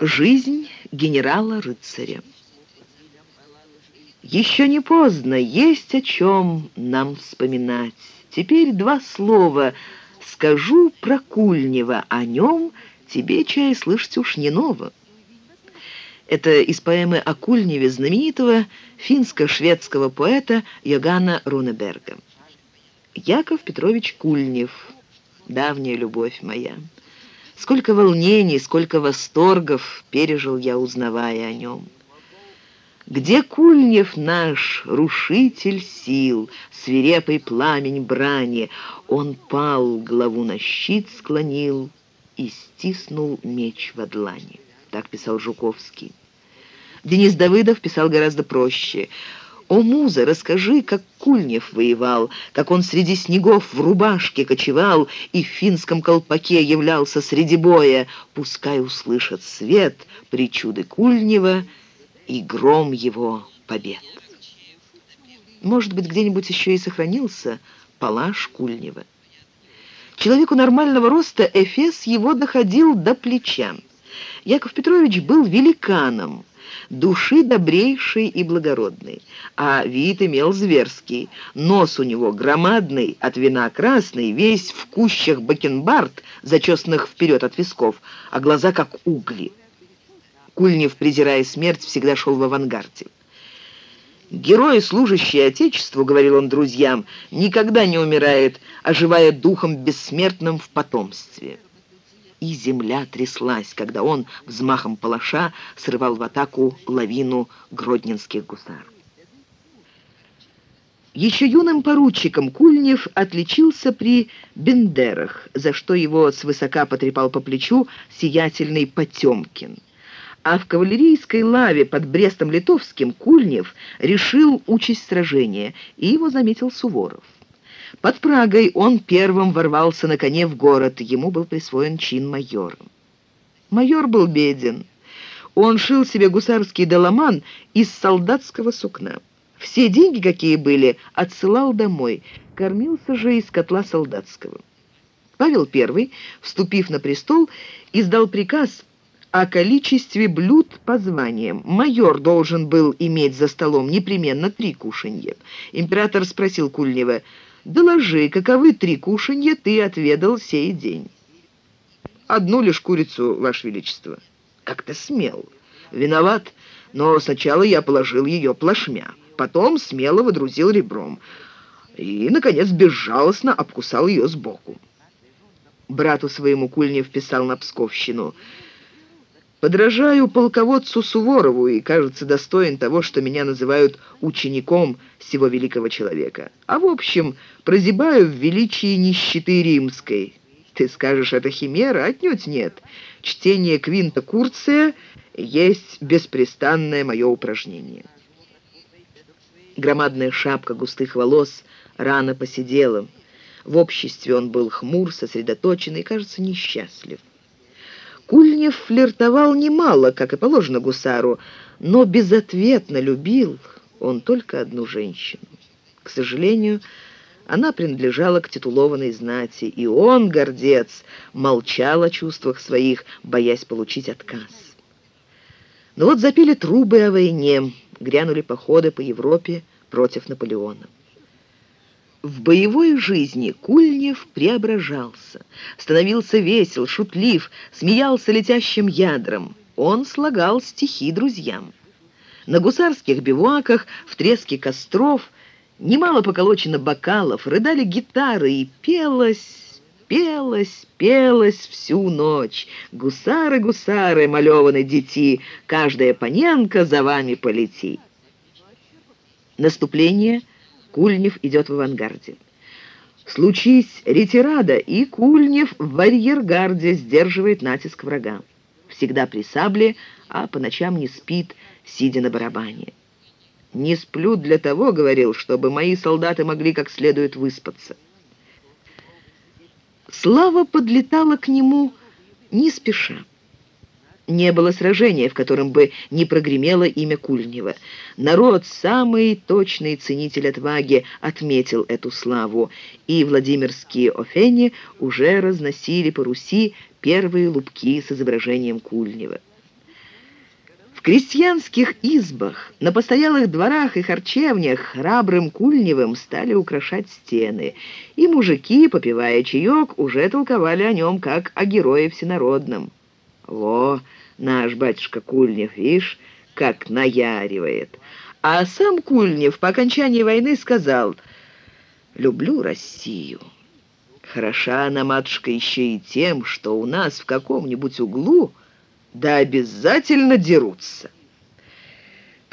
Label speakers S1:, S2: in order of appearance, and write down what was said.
S1: Жизнь генерала-рыцаря. Еще не поздно, есть о чем нам вспоминать. Теперь два слова скажу про Кульнева, о нем тебе, чай, слышать уж не ново. Это из поэмы о Кульневе знаменитого финско-шведского поэта Йогана Рунеберга. Яков Петрович Кульнев, давняя любовь моя. Сколько волнений, сколько восторгов пережил я, узнавая о нем. Где Кульнев наш, рушитель сил, свирепый пламень брани, Он пал, главу на щит склонил и стиснул меч в длани. Так писал Жуковский. Денис Давыдов писал гораздо проще. «О, муза, расскажи, как Кульнев воевал, как он среди снегов в рубашке кочевал и в финском колпаке являлся среди боя. Пускай услышат свет причуды Кульнева и гром его побед». Может быть, где-нибудь еще и сохранился палаш Кульнева. Человеку нормального роста Эфес его доходил до плеча. Яков Петрович был великаном, души добрейшей и благородной, а вид имел зверский. Нос у него громадный, от вина красный, весь в кущах бакенбард, зачесанных вперед от висков, а глаза как угли. Кульнев, презирая смерть, всегда шел в авангарде. «Герой, служащий Отечеству, — говорил он друзьям, — никогда не умирает, оживая духом бессмертным в потомстве» и земля тряслась, когда он взмахом палаша срывал в атаку лавину гродненских гусар. Еще юным поручиком Кульнев отличился при Бендерах, за что его свысока потрепал по плечу сиятельный Потемкин. А в кавалерийской лаве под Брестом-Литовским Кульнев решил участь сражения, и его заметил Суворов. Под Прагой он первым ворвался на коне в город, ему был присвоен чин майора. Майор был беден. Он шил себе гусарский доломан из солдатского сукна. Все деньги, какие были, отсылал домой, кормился же из котла солдатского. Павел I, вступив на престол, издал приказ о количестве блюд по званиям. Майор должен был иметь за столом непременно три кушанья. Император спросил Кульнева, Доложи, каковы три кушанья ты отведал сей день. Одну лишь курицу, Ваше Величество. Как ты смел? Виноват, но сначала я положил ее плашмя, потом смело водрузил ребром и, наконец, безжалостно обкусал ее сбоку. Брату своему Кульнев писал на Псковщину — Подражаю полководцу Суворову и, кажется, достоин того, что меня называют учеником всего великого человека. А в общем, прозябаю в величии нищеты римской. Ты скажешь, это химера? Отнюдь нет. Чтение Квинта Курция есть беспрестанное мое упражнение. Громадная шапка густых волос рано посидела. В обществе он был хмур, сосредоточен и, кажется, несчастлив. Кульнев флиртовал немало, как и положено гусару, но безответно любил он только одну женщину. К сожалению, она принадлежала к титулованной знати, и он, гордец, молчал о чувствах своих, боясь получить отказ. Но вот запили трубы о войне, грянули походы по Европе против Наполеона. В боевой жизни Кульнев преображался, становился весел, шутлив, смеялся летящим ядром. Он слагал стихи друзьям. На гусарских бивуаках, в треске костров, немало поколочено бокалов, рыдали гитары и пелось, пелось, пелось всю ночь. Гусары, гусары, малеваны дети, каждая паненка за вами полети. Наступление — Кульнев идет в авангарде. Случись ретирада, и Кульнев в арьергарде сдерживает натиск врага. Всегда при сабле, а по ночам не спит, сидя на барабане. «Не сплю для того, — говорил, — чтобы мои солдаты могли как следует выспаться». Слава подлетала к нему не спеша. Не было сражения, в котором бы не прогремело имя Кульнева. Народ, самый точный ценитель отваги, отметил эту славу, и Владимирские офени уже разносили по Руси первые лупки с изображением Кульнева. крестьянских избах, на постоялых дворах и харчевнях храбрым Кульневым стали украшать стены, и мужики, попивая чаек, уже толковали о нем как о герое всенародном. «Во, наш батюшка Кульнев, видишь, как наяривает!» А сам Кульнев по окончании войны сказал «Люблю Россию». Хороша она, матушка, еще и тем, что у нас в каком-нибудь углу да обязательно дерутся.